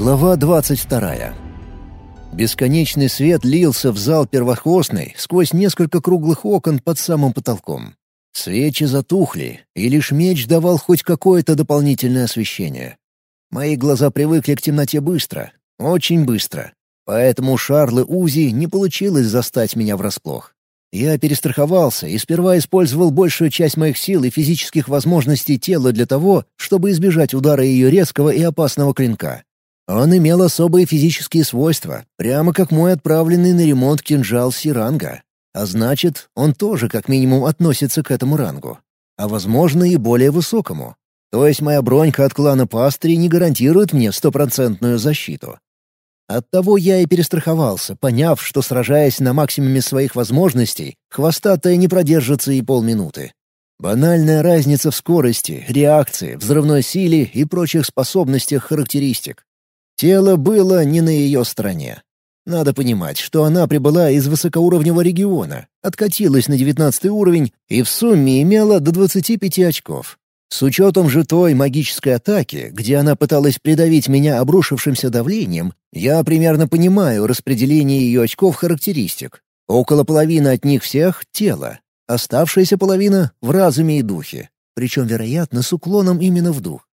Глава 22. Бесконечный свет лился в зал первохвостный сквозь несколько круглых окон под самым потолком. Свечи затухли, и лишь меч давал хоть какое-то дополнительное освещение. Мои глаза привыкли к темноте быстро, очень быстро. Поэтому Шарлы Узи не получилось застать меня врасплох. Я перестраховался и сперва использовал большую часть моих сил и физических возможностей тела для того, чтобы избежать удара ее резкого и опасного клинка. Он имел особые физические свойства, прямо как мой отправленный на ремонт кинжал Сиранга. А значит, он тоже как минимум относится к этому рангу. А возможно и более высокому. То есть моя бронька от клана Пастри не гарантирует мне стопроцентную защиту. Оттого я и перестраховался, поняв, что, сражаясь на максимуме своих возможностей, хвостатая не продержится и полминуты. Банальная разница в скорости, реакции, взрывной силе и прочих способностях характеристик. Тело было не на ее стороне. Надо понимать, что она прибыла из высокоуровневого региона, откатилась на девятнадцатый уровень и в сумме имела до 25 очков. С учетом же той магической атаки, где она пыталась придавить меня обрушившимся давлением, я примерно понимаю распределение ее очков характеристик. Около половины от них всех — тело, оставшаяся половина — в разуме и духе, причем, вероятно, с уклоном именно в дух.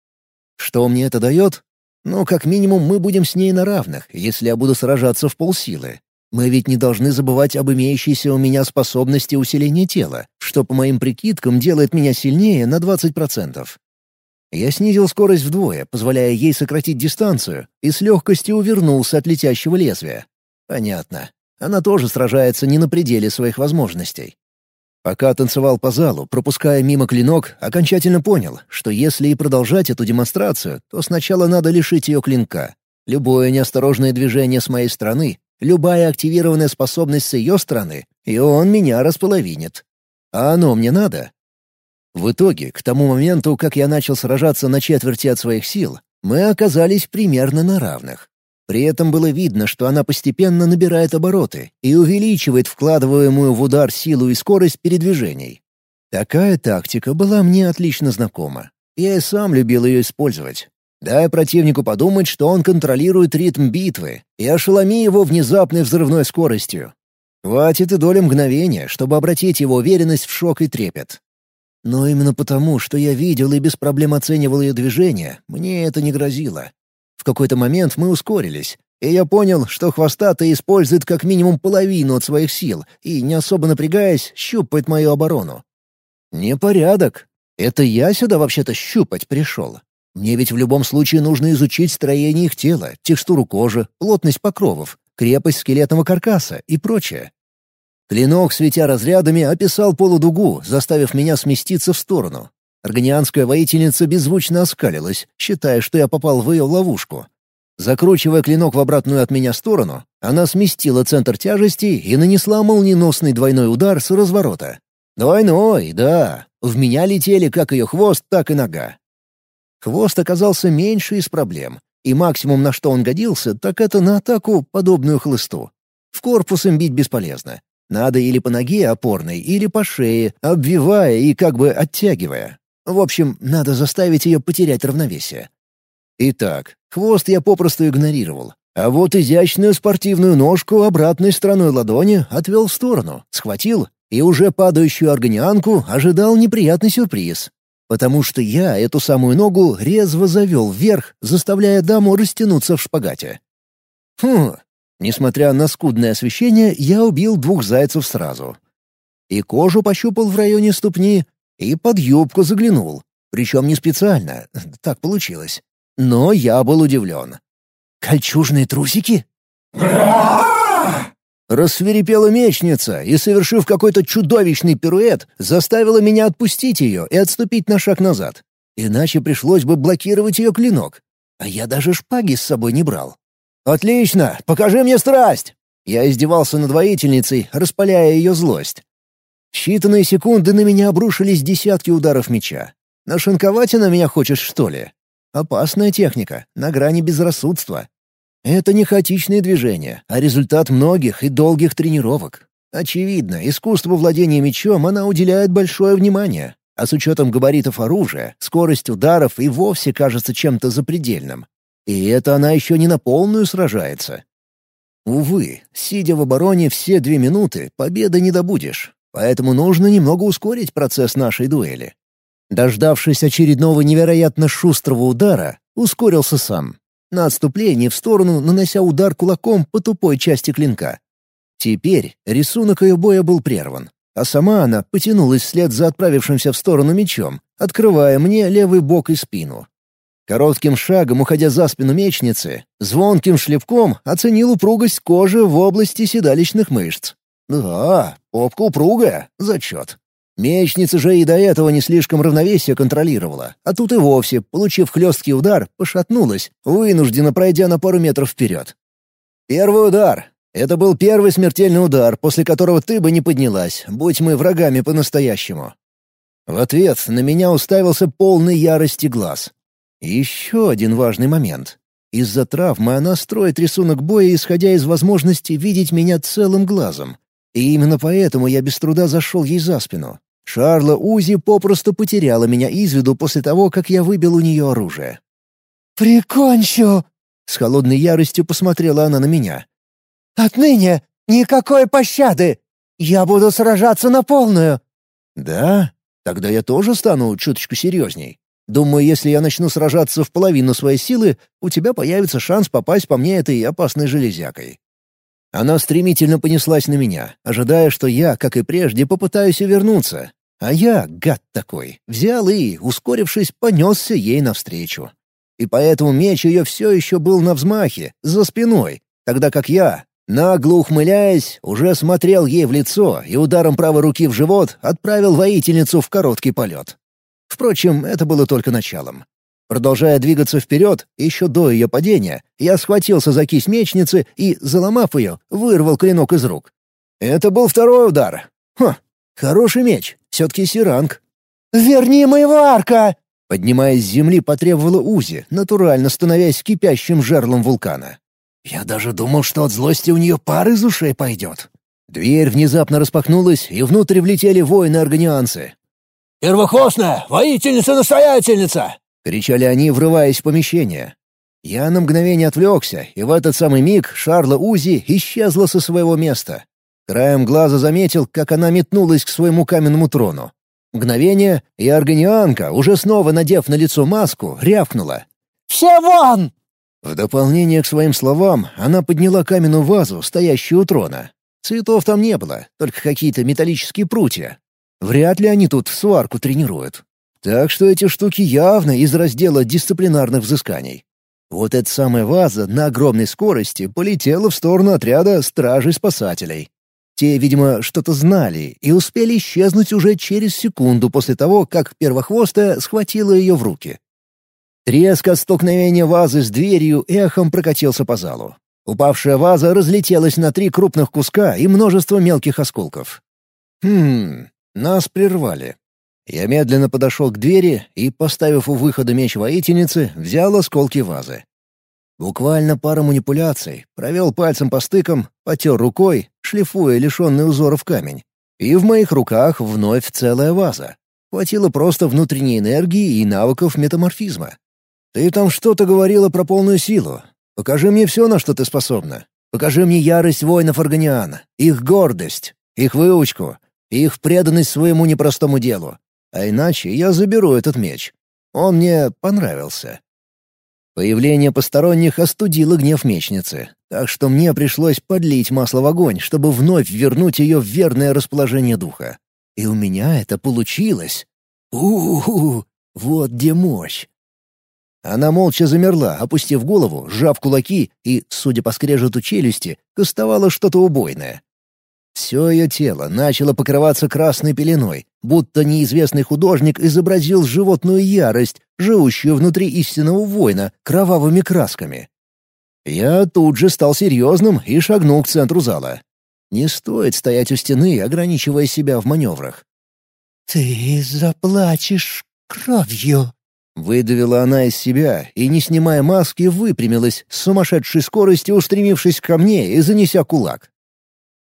Что мне это дает? Ну, как минимум, мы будем с ней на равных, если я буду сражаться в полсилы. Мы ведь не должны забывать об имеющейся у меня способности усиления тела, что, по моим прикидкам, делает меня сильнее на 20%. Я снизил скорость вдвое, позволяя ей сократить дистанцию, и с легкостью увернулся от летящего лезвия. Понятно. Она тоже сражается не на пределе своих возможностей. Пока танцевал по залу, пропуская мимо клинок, окончательно понял, что если и продолжать эту демонстрацию, то сначала надо лишить ее клинка. Любое неосторожное движение с моей стороны, любая активированная способность с ее стороны, и он меня располовинит. А оно мне надо? В итоге, к тому моменту, как я начал сражаться на четверти от своих сил, мы оказались примерно на равных. При этом было видно, что она постепенно набирает обороты и увеличивает вкладываемую в удар силу и скорость передвижений. Такая тактика была мне отлично знакома. Я и сам любил ее использовать. Дай противнику подумать, что он контролирует ритм битвы, и ошеломи его внезапной взрывной скоростью. Хватит и доля мгновения, чтобы обратить его уверенность в шок и трепет. Но именно потому, что я видел и без проблем оценивал ее движение, мне это не грозило. В какой-то момент мы ускорились, и я понял, что хвостатый использует как минимум половину от своих сил и, не особо напрягаясь, щупает мою оборону. Непорядок. Это я сюда вообще-то щупать пришел. Мне ведь в любом случае нужно изучить строение их тела, текстуру кожи, плотность покровов, крепость скелетного каркаса и прочее. Клинок, светя разрядами, описал полудугу, заставив меня сместиться в сторону. Органианская воительница беззвучно оскалилась, считая, что я попал в ее ловушку. Закручивая клинок в обратную от меня сторону, она сместила центр тяжести и нанесла молниеносный двойной удар с разворота. Двойной, да. В меня летели как ее хвост, так и нога. Хвост оказался меньше из проблем, и максимум, на что он годился, так это на атаку, подобную хлысту. В корпус им бить бесполезно. Надо или по ноге опорной, или по шее, обвивая и как бы оттягивая. В общем, надо заставить ее потерять равновесие. Итак, хвост я попросту игнорировал. А вот изящную спортивную ножку обратной стороной ладони отвел в сторону, схватил и уже падающую органианку ожидал неприятный сюрприз потому что я эту самую ногу резво завел вверх, заставляя даму растянуться в шпагате. Хм, несмотря на скудное освещение, я убил двух зайцев сразу. И кожу пощупал в районе ступни, и под юбку заглянул. Причем не специально, так получилось. Но я был удивлен. «Кольчужные трусики?» Рассверепела мечница и, совершив какой-то чудовищный пируэт, заставила меня отпустить ее и отступить на шаг назад. Иначе пришлось бы блокировать ее клинок. А я даже шпаги с собой не брал. «Отлично! Покажи мне страсть!» Я издевался над воительницей, распаляя ее злость. В считанные секунды на меня обрушились десятки ударов меча. Нашинковать на меня хочешь, что ли? Опасная техника, на грани безрассудства. Это не хаотичные движения, а результат многих и долгих тренировок. Очевидно, искусству владения мечом она уделяет большое внимание, а с учетом габаритов оружия, скорость ударов и вовсе кажется чем-то запредельным. И это она еще не на полную сражается. Увы, сидя в обороне все две минуты, победы не добудешь, поэтому нужно немного ускорить процесс нашей дуэли. Дождавшись очередного невероятно шустрого удара, ускорился сам. На отступление в сторону, нанося удар кулаком по тупой части клинка. Теперь рисунок ее боя был прерван, а сама она потянулась вслед за отправившимся в сторону мечом, открывая мне левый бок и спину. Коротким шагом, уходя за спину мечницы, звонким шлепком оценил упругость кожи в области седалищных мышц. Да, попка упругая, зачет. Мечница же и до этого не слишком равновесие контролировала, а тут и вовсе, получив хлесткий удар, пошатнулась, вынужденно пройдя на пару метров вперед. Первый удар. Это был первый смертельный удар, после которого ты бы не поднялась, будь мы врагами по-настоящему. В ответ на меня уставился полный ярости глаз. еще один важный момент. Из-за травмы она строит рисунок боя, исходя из возможности видеть меня целым глазом. И именно поэтому я без труда зашел ей за спину. Шарла Узи попросту потеряла меня из виду после того, как я выбил у нее оружие. «Прикончу!» — с холодной яростью посмотрела она на меня. «Отныне никакой пощады! Я буду сражаться на полную!» «Да? Тогда я тоже стану чуточку серьезней. Думаю, если я начну сражаться в половину своей силы, у тебя появится шанс попасть по мне этой опасной железякой. Она стремительно понеслась на меня, ожидая, что я, как и прежде, попытаюсь увернуться. А я, гад такой, взял и, ускорившись, понесся ей навстречу. И поэтому меч ее все еще был на взмахе, за спиной, тогда как я, нагло ухмыляясь, уже смотрел ей в лицо и ударом правой руки в живот отправил воительницу в короткий полет. Впрочем, это было только началом. Продолжая двигаться вперед, еще до ее падения, я схватился за кисть мечницы и, заломав ее, вырвал клинок из рук. Это был второй удар. Ха, хороший меч, все-таки сиранг. «Верни моего арка!» Поднимаясь с земли, потребовала Узи, натурально становясь кипящим жерлом вулкана. Я даже думал, что от злости у нее пар из ушей пойдет. Дверь внезапно распахнулась, и внутрь влетели воины-органианцы. «Первохосная! Воительница-настоятельница!» — кричали они, врываясь в помещение. Я на мгновение отвлекся, и в этот самый миг Шарла Узи исчезла со своего места. Краем глаза заметил, как она метнулась к своему каменному трону. Мгновение, и органианка, уже снова надев на лицо маску, рявкнула. «Все вон!» В дополнение к своим словам, она подняла каменную вазу, стоящую у трона. Цветов там не было, только какие-то металлические прутья. Вряд ли они тут сварку тренируют. Так что эти штуки явно из раздела дисциплинарных взысканий. Вот эта самая ваза на огромной скорости полетела в сторону отряда стражей-спасателей. Те, видимо, что-то знали и успели исчезнуть уже через секунду после того, как первохвостая схватила ее в руки. Треск от столкновения вазы с дверью эхом прокатился по залу. Упавшая ваза разлетелась на три крупных куска и множество мелких осколков. Хм, нас прервали. Я медленно подошел к двери и, поставив у выхода меч воительницы, взял осколки вазы. Буквально пара манипуляций, провел пальцем по стыкам, потер рукой, шлифуя лишенный узоров камень. И в моих руках вновь целая ваза. Хватило просто внутренней энергии и навыков метаморфизма. «Ты там что-то говорила про полную силу. Покажи мне все, на что ты способна. Покажи мне ярость воинов Органиана, их гордость, их выучку, их преданность своему непростому делу. А иначе я заберу этот меч. Он мне понравился. Появление посторонних остудило гнев мечницы, так что мне пришлось подлить масло в огонь, чтобы вновь вернуть ее в верное расположение духа. И у меня это получилось. У-у-у, вот где мощь. Она молча замерла, опустив голову, сжав кулаки и, судя по скрежету челюсти, кастовала что-то убойное. Все ее тело начало покрываться красной пеленой, будто неизвестный художник изобразил животную ярость, живущую внутри истинного воина, кровавыми красками. Я тут же стал серьезным и шагнул к центру зала. Не стоит стоять у стены, ограничивая себя в маневрах. «Ты заплачешь кровью», — выдавила она из себя и, не снимая маски, выпрямилась с сумасшедшей скоростью, устремившись ко мне и занеся кулак.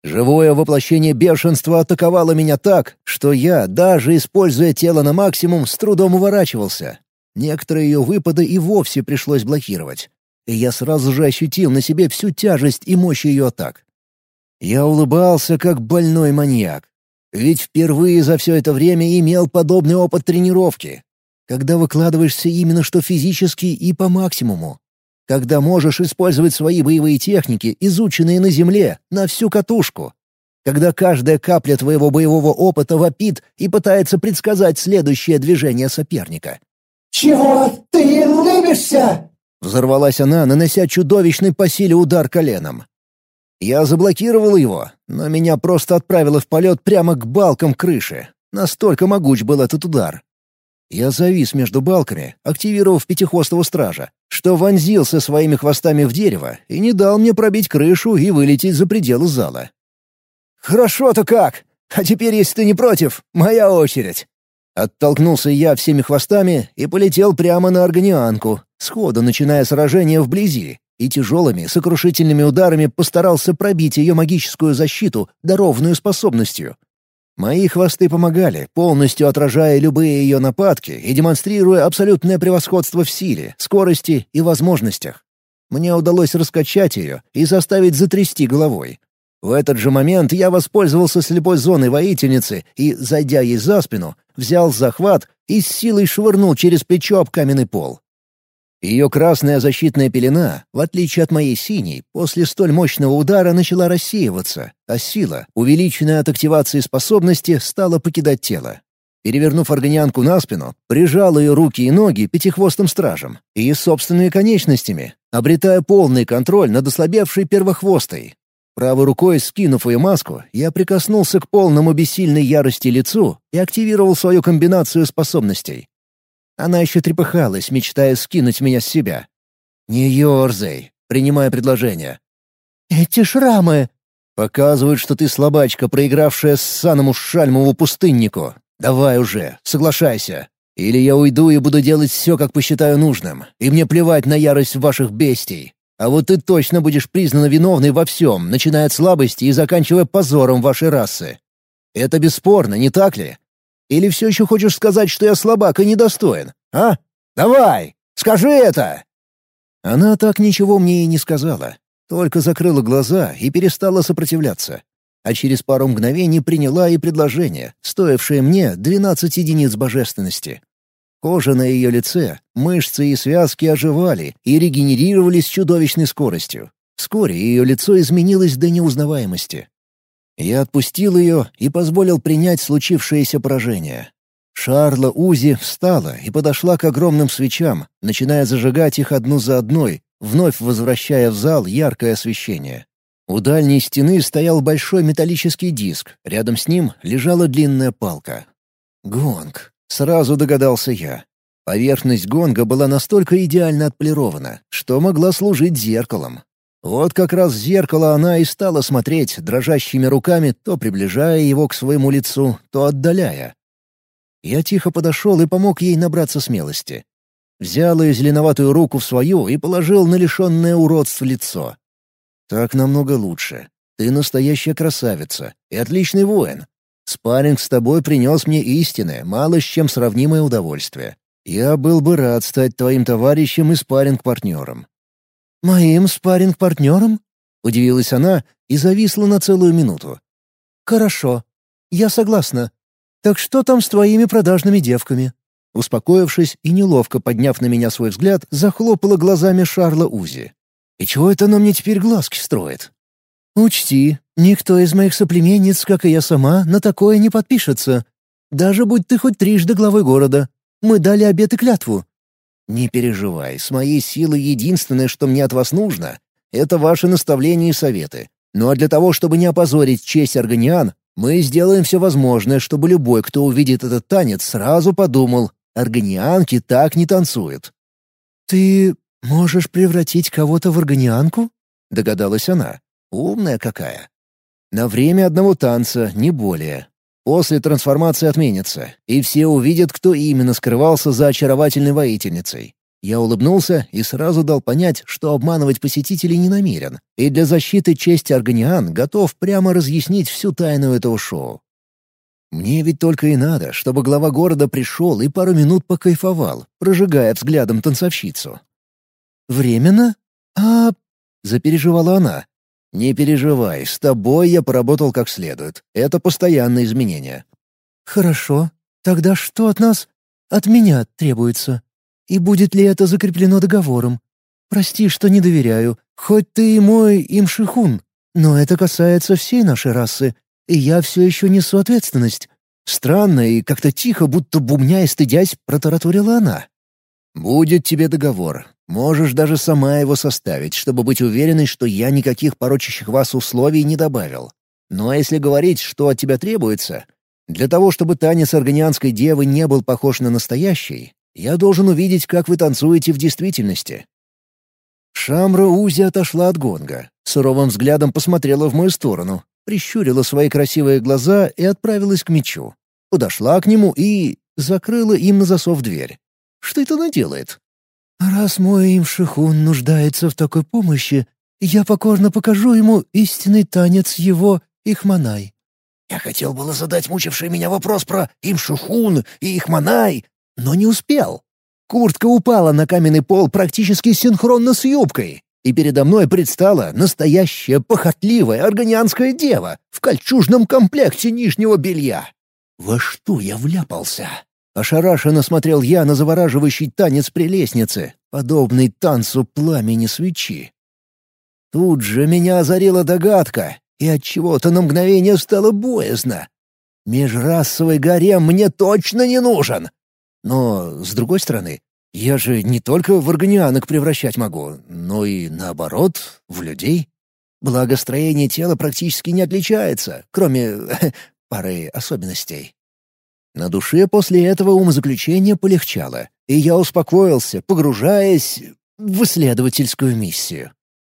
Живое воплощение бешенства атаковало меня так, что я, даже используя тело на максимум, с трудом уворачивался. Некоторые ее выпады и вовсе пришлось блокировать. и я сразу же ощутил на себе всю тяжесть и мощь ее атак. Я улыбался, как больной маньяк. Ведь впервые за все это время имел подобный опыт тренировки, когда выкладываешься именно что физически и по максимуму. Когда можешь использовать свои боевые техники, изученные на земле, на всю катушку. Когда каждая капля твоего боевого опыта вопит и пытается предсказать следующее движение соперника. «Чего ты улыбишься?» Взорвалась она, нанося чудовищный по силе удар коленом. Я заблокировал его, но меня просто отправило в полет прямо к балкам крыши. Настолько могуч был этот удар. Я завис между балками, активировав пятихвостого стража, что вонзился своими хвостами в дерево и не дал мне пробить крышу и вылететь за пределы зала. «Хорошо-то как! А теперь, если ты не против, моя очередь!» Оттолкнулся я всеми хвостами и полетел прямо на органианку, сходу начиная сражение вблизи, и тяжелыми, сокрушительными ударами постарался пробить ее магическую защиту, дарованную способностью. Мои хвосты помогали, полностью отражая любые ее нападки и демонстрируя абсолютное превосходство в силе, скорости и возможностях. Мне удалось раскачать ее и заставить затрясти головой. В этот же момент я воспользовался слепой зоной воительницы и, зайдя ей за спину, взял захват и с силой швырнул через плечо об каменный пол. Ее красная защитная пелена, в отличие от моей синей, после столь мощного удара начала рассеиваться, а сила, увеличенная от активации способности, стала покидать тело. Перевернув органианку на спину, прижал ее руки и ноги пятихвостым стражем и собственными конечностями, обретая полный контроль над ослабевшей первохвостой, Правой рукой, скинув ее маску, я прикоснулся к полному бессильной ярости лицу и активировал свою комбинацию способностей. Она еще трепыхалась, мечтая скинуть меня с себя. «Не ерзай», принимая предложение. «Эти шрамы...» «Показывают, что ты слабачка, проигравшая ссаному шальмову пустыннику. Давай уже, соглашайся. Или я уйду и буду делать все, как посчитаю нужным, и мне плевать на ярость ваших бестий. А вот ты точно будешь признана виновной во всем, начиная от слабости и заканчивая позором вашей расы. Это бесспорно, не так ли? Или все еще хочешь сказать, что я слабак и недостоин? А? Давай! Скажи это!» Она так ничего мне и не сказала, только закрыла глаза и перестала сопротивляться. А через пару мгновений приняла и предложение, стоившее мне 12 единиц божественности. Кожа на ее лице, мышцы и связки оживали и регенерировались с чудовищной скоростью. Вскоре ее лицо изменилось до неузнаваемости. Я отпустил ее и позволил принять случившееся поражение. Шарла Узи встала и подошла к огромным свечам, начиная зажигать их одну за одной, вновь возвращая в зал яркое освещение. У дальней стены стоял большой металлический диск, рядом с ним лежала длинная палка. Гонг. Сразу догадался я. Поверхность гонга была настолько идеально отполирована, что могла служить зеркалом. Вот как раз в зеркало она и стала смотреть дрожащими руками, то приближая его к своему лицу, то отдаляя. Я тихо подошел и помог ей набраться смелости. Взял ее зеленоватую руку в свою и положил на лишенное уродств лицо. «Так намного лучше. Ты настоящая красавица и отличный воин. Спарринг с тобой принес мне истинное, мало с чем сравнимое удовольствие. Я был бы рад стать твоим товарищем и спарринг-партнером». «Моим спарринг-партнером?» — удивилась она и зависла на целую минуту. «Хорошо. Я согласна. Так что там с твоими продажными девками?» Успокоившись и неловко подняв на меня свой взгляд, захлопала глазами Шарла Узи. «И чего это она мне теперь глазки строит?» «Учти, никто из моих соплеменниц, как и я сама, на такое не подпишется. Даже будь ты хоть трижды главой города. Мы дали обет и клятву». «Не переживай, с моей силой единственное, что мне от вас нужно, это ваши наставления и советы. Ну а для того, чтобы не опозорить честь органиан, мы сделаем все возможное, чтобы любой, кто увидит этот танец, сразу подумал, органианки так не танцуют». «Ты можешь превратить кого-то в органианку?» — догадалась она. Умная какая. На время одного танца, не более. После трансформации отменится, и все увидят, кто именно скрывался за очаровательной воительницей. Я улыбнулся и сразу дал понять, что обманывать посетителей не намерен, и для защиты чести Органиан готов прямо разъяснить всю тайну этого шоу. Мне ведь только и надо, чтобы глава города пришел и пару минут покайфовал, прожигая взглядом танцовщицу. «Временно?» «А...» — запереживала она. «Не переживай, с тобой я поработал как следует. Это постоянное изменение». «Хорошо. Тогда что от нас, от меня требуется? И будет ли это закреплено договором? Прости, что не доверяю, хоть ты и мой имшихун, но это касается всей нашей расы, и я все еще несу ответственность». Странно и как-то тихо, будто бубня и стыдясь, протараторила она. «Будет тебе договор. Можешь даже сама его составить, чтобы быть уверенной, что я никаких порочащих вас условий не добавил. Ну а если говорить, что от тебя требуется, для того, чтобы танец органианской девы не был похож на настоящий, я должен увидеть, как вы танцуете в действительности». Шамра Узи отошла от гонга, суровым взглядом посмотрела в мою сторону, прищурила свои красивые глаза и отправилась к мечу. Подошла к нему и закрыла им на засов дверь. Что это она делает? «Раз мой имшихун нуждается в такой помощи, я покорно покажу ему истинный танец его Ихманай». Я хотел было задать мучивший меня вопрос про имшихун и Ихманай, но не успел. Куртка упала на каменный пол практически синхронно с юбкой, и передо мной предстала настоящая похотливая органианская дева в кольчужном комплекте нижнего белья. Во что я вляпался? Ошарашенно смотрел я на завораживающий танец при лестнице, подобный танцу пламени свечи. Тут же меня озарила догадка, и от чего то на мгновение стало боязно. Межрасовый гарем мне точно не нужен. Но, с другой стороны, я же не только в органианок превращать могу, но и, наоборот, в людей. Благостроение тела практически не отличается, кроме пары особенностей. На душе после этого умозаключения полегчало, и я успокоился, погружаясь в исследовательскую миссию.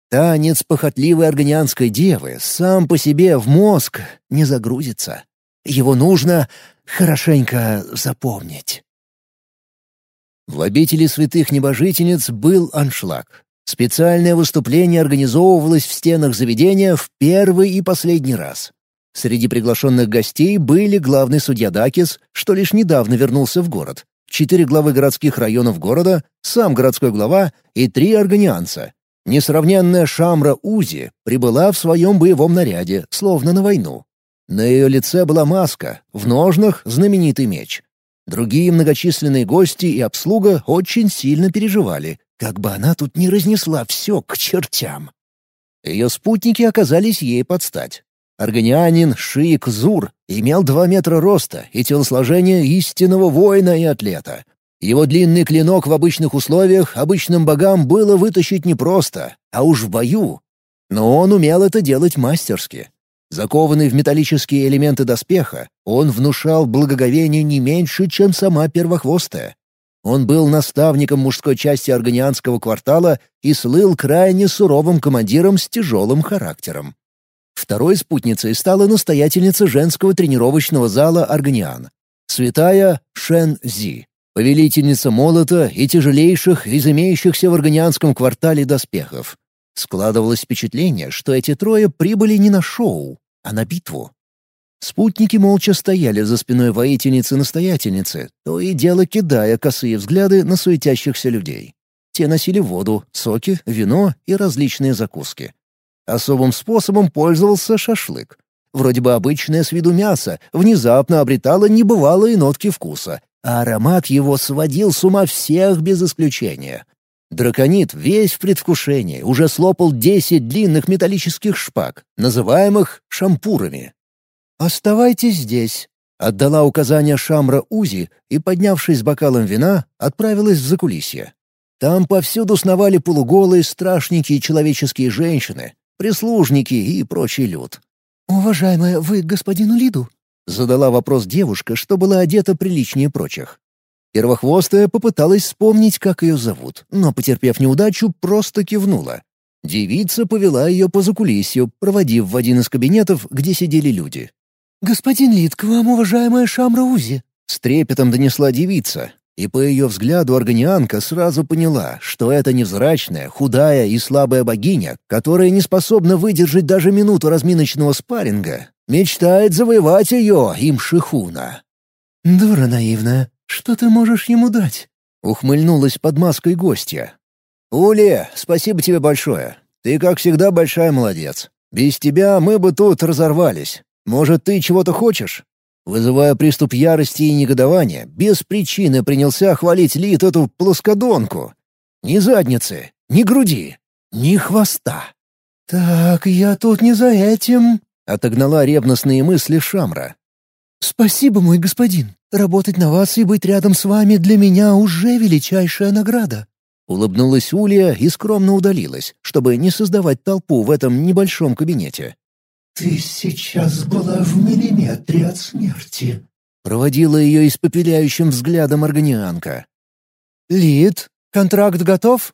Танец похотливой органианской девы сам по себе в мозг не загрузится. Его нужно хорошенько запомнить. В обители святых небожительниц был аншлаг. Специальное выступление организовывалось в стенах заведения в первый и последний раз. Среди приглашенных гостей были главный судья Дакис, что лишь недавно вернулся в город, четыре главы городских районов города, сам городской глава и три органианца. Несравненная Шамра Узи прибыла в своем боевом наряде, словно на войну. На ее лице была маска, в ножнах — знаменитый меч. Другие многочисленные гости и обслуга очень сильно переживали, как бы она тут не разнесла все к чертям. Ее спутники оказались ей под стать. Органианин Шиик Зур имел два метра роста и телосложение истинного воина и атлета. Его длинный клинок в обычных условиях обычным богам было вытащить непросто, а уж в бою. Но он умел это делать мастерски. Закованный в металлические элементы доспеха, он внушал благоговение не меньше, чем сама первохвостая. Он был наставником мужской части органианского квартала и слыл крайне суровым командиром с тяжелым характером. Второй спутницей стала настоятельница женского тренировочного зала «Органиан», святая Шен Зи, повелительница молота и тяжелейших из имеющихся в органианском квартале доспехов. Складывалось впечатление, что эти трое прибыли не на шоу, а на битву. Спутники молча стояли за спиной воительницы-настоятельницы, то и дело кидая косые взгляды на суетящихся людей. Те носили воду, соки, вино и различные закуски. Особым способом пользовался шашлык. Вроде бы обычное с виду мясо, внезапно обретало небывалые нотки вкуса, а аромат его сводил с ума всех без исключения. Драконит весь в предвкушении уже слопал десять длинных металлических шпаг, называемых шампурами. «Оставайтесь здесь», — отдала указание Шамра Узи и, поднявшись с бокалом вина, отправилась в закулисье. Там повсюду сновали полуголые страшники и человеческие женщины, прислужники и прочий люд. «Уважаемая, вы господину Лиду?» — задала вопрос девушка, что была одета приличнее прочих. Первохвостая попыталась вспомнить, как ее зовут, но, потерпев неудачу, просто кивнула. Девица повела ее по закулисью, проводив в один из кабинетов, где сидели люди. «Господин Лид, к вам, уважаемая Шамра Узи!» С трепетом донесла девица, и по ее взгляду органианка сразу поняла, что это невзрачная, худая и слабая богиня, которая не способна выдержать даже минуту разминочного спарринга, мечтает завоевать ее, им Шихуна. «Дура наивная, что ты можешь ему дать?» — ухмыльнулась под маской гостья. «Уля, спасибо тебе большое. Ты, как всегда, большая молодец. Без тебя мы бы тут разорвались. Может, ты чего-то хочешь?» Вызывая приступ ярости и негодования, без причины принялся хвалить Лид эту плоскодонку. Ни задницы, ни груди, ни хвоста. «Так, я тут не за этим», — отогнала ревностные мысли Шамра. «Спасибо, мой господин. Работать на вас и быть рядом с вами для меня уже величайшая награда». Улыбнулась Улья и скромно удалилась, чтобы не создавать толпу в этом небольшом кабинете. «Ты сейчас была в миллиметре от смерти», — проводила ее испопеляющим взглядом органианка. «Лид, контракт готов?»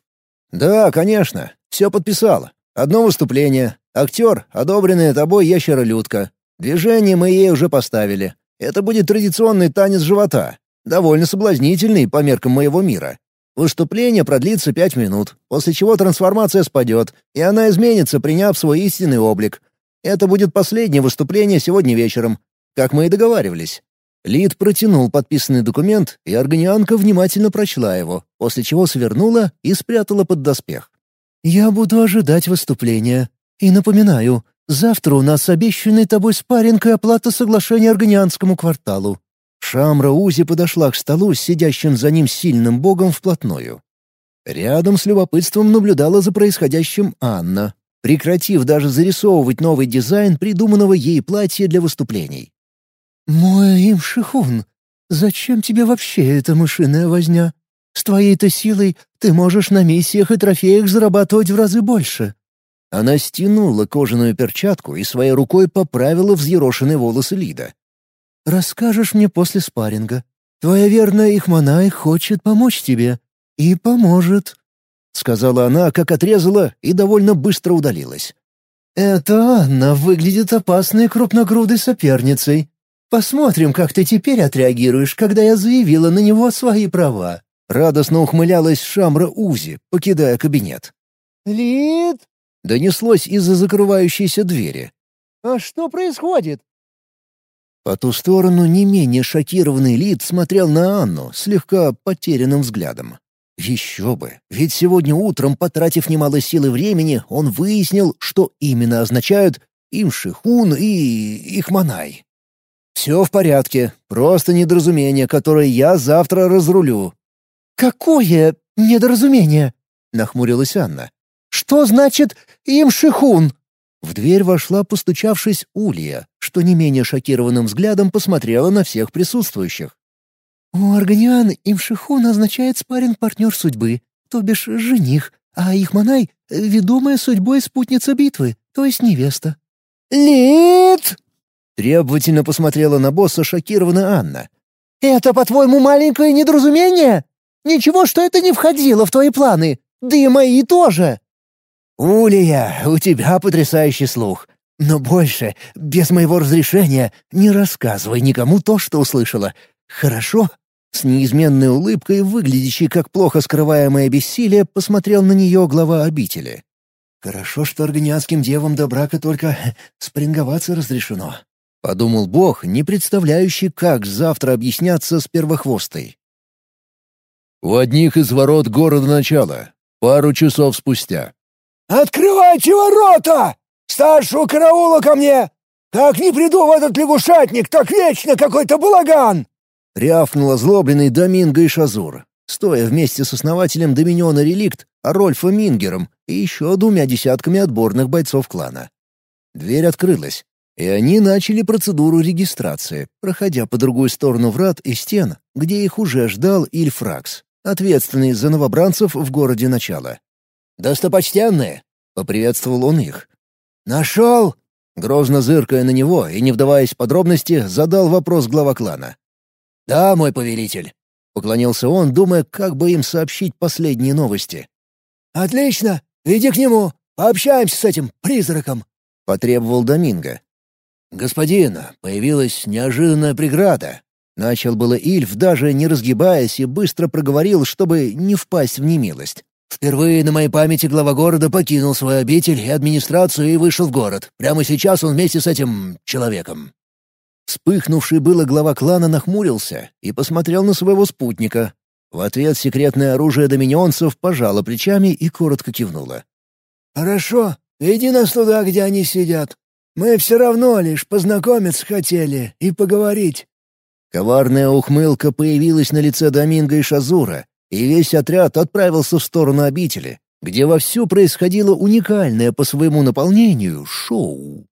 «Да, конечно. Все подписала. Одно выступление. Актер, одобренная тобой ящеролюдка. Движение мы ей уже поставили. Это будет традиционный танец живота. Довольно соблазнительный по меркам моего мира. Выступление продлится пять минут, после чего трансформация спадет, и она изменится, приняв свой истинный облик. Это будет последнее выступление сегодня вечером, как мы и договаривались. Лид протянул подписанный документ, и органианка внимательно прочла его, после чего свернула и спрятала под доспех. «Я буду ожидать выступления. И напоминаю, завтра у нас обещанный тобой спарринг и оплата соглашения Органианскому кварталу». Шамра Узи подошла к столу с сидящим за ним сильным богом вплотную. Рядом с любопытством наблюдала за происходящим Анна, прекратив даже зарисовывать новый дизайн придуманного ей платья для выступлений. «Мой имшихун, зачем тебе вообще эта мышиная возня? С твоей-то силой ты можешь на миссиях и трофеях зарабатывать в разы больше». Она стянула кожаную перчатку и своей рукой поправила взъерошенные волосы Лида. «Расскажешь мне после спарринга. Твоя верная Ихманай хочет помочь тебе. И поможет», — сказала она, как отрезала, и довольно быстро удалилась. «Это Анна выглядит опасной крупногрудой соперницей. Посмотрим, как ты теперь отреагируешь, когда я заявила на него свои права». Радостно ухмылялась Шамра Узи, покидая кабинет. «Лид?» — донеслось из-за закрывающейся двери. «А что происходит?» По ту сторону не менее шокированный Лид смотрел на Анну слегка потерянным взглядом. Еще бы, ведь сегодня утром, потратив немало сил и времени, он выяснил, что именно означают Имшихун и Ихманай. «Все в порядке. Просто недоразумение, которое я завтра разрулю». «Какое недоразумение?» — нахмурилась Анна. «Что значит имшихун?» В дверь вошла, постучавшись, Улья, что не менее шокированным взглядом посмотрела на всех присутствующих. «У Органиан имшихун означает спарринг-партнер судьбы, то бишь жених, а Ихманай — ведомая судьбой спутница битвы, то есть невеста». «Лид!» Требовательно посмотрела на босса шокированная Анна. «Это, по-твоему, маленькое недоразумение? Ничего, что это не входило в твои планы, да и мои тоже!» «Улия, у тебя потрясающий слух. Но больше, без моего разрешения, не рассказывай никому то, что услышала. Хорошо?» С неизменной улыбкой, выглядящей как плохо скрываемое бессилие, посмотрел на нее глава обители. «Хорошо, что органианским девам до брака только спринговаться разрешено. — подумал Бог, не представляющий, как завтра объясняться с первохвостой. У одних из ворот города начала, пару часов спустя. «Открывайте ворота! Старшего караула ко мне! Как не приду в этот лягушатник, так вечно какой-то балаган!» Рявкнул озлобленный Доминго и Шазур, стоя вместе с основателем Доминиона Реликт, Арольфа Мингером и еще двумя десятками отборных бойцов клана. Дверь открылась, и они начали процедуру регистрации, проходя по другую сторону врат и стен, где их уже ждал Ильфракс, ответственный за новобранцев в городе начала. «Достопочтенные!» — поприветствовал он их. «Нашел!» — грозно зыркая на него и не вдаваясь в подробности, задал вопрос глава клана. «Да, мой повелитель!» — поклонился он, думая, как бы им сообщить последние новости. «Отлично! Иди к нему! Пообщаемся с этим призраком!» — потребовал Доминго. «Господин, появилась неожиданная преграда». Начал было Ильф, даже не разгибаясь, и быстро проговорил, чтобы не впасть в немилость. «Впервые на моей памяти глава города покинул свою обитель и администрацию и вышел в город. Прямо сейчас он вместе с этим... человеком». Вспыхнувший было глава клана нахмурился и посмотрел на своего спутника. В ответ секретное оружие доминионцев пожало плечами и коротко кивнуло. «Хорошо, иди нас туда, где они сидят. Мы все равно лишь познакомиться хотели и поговорить». Коварная ухмылка появилась на лице Доминго и Шазура, и весь отряд отправился в сторону обители, где вовсю происходило уникальное по своему наполнению шоу.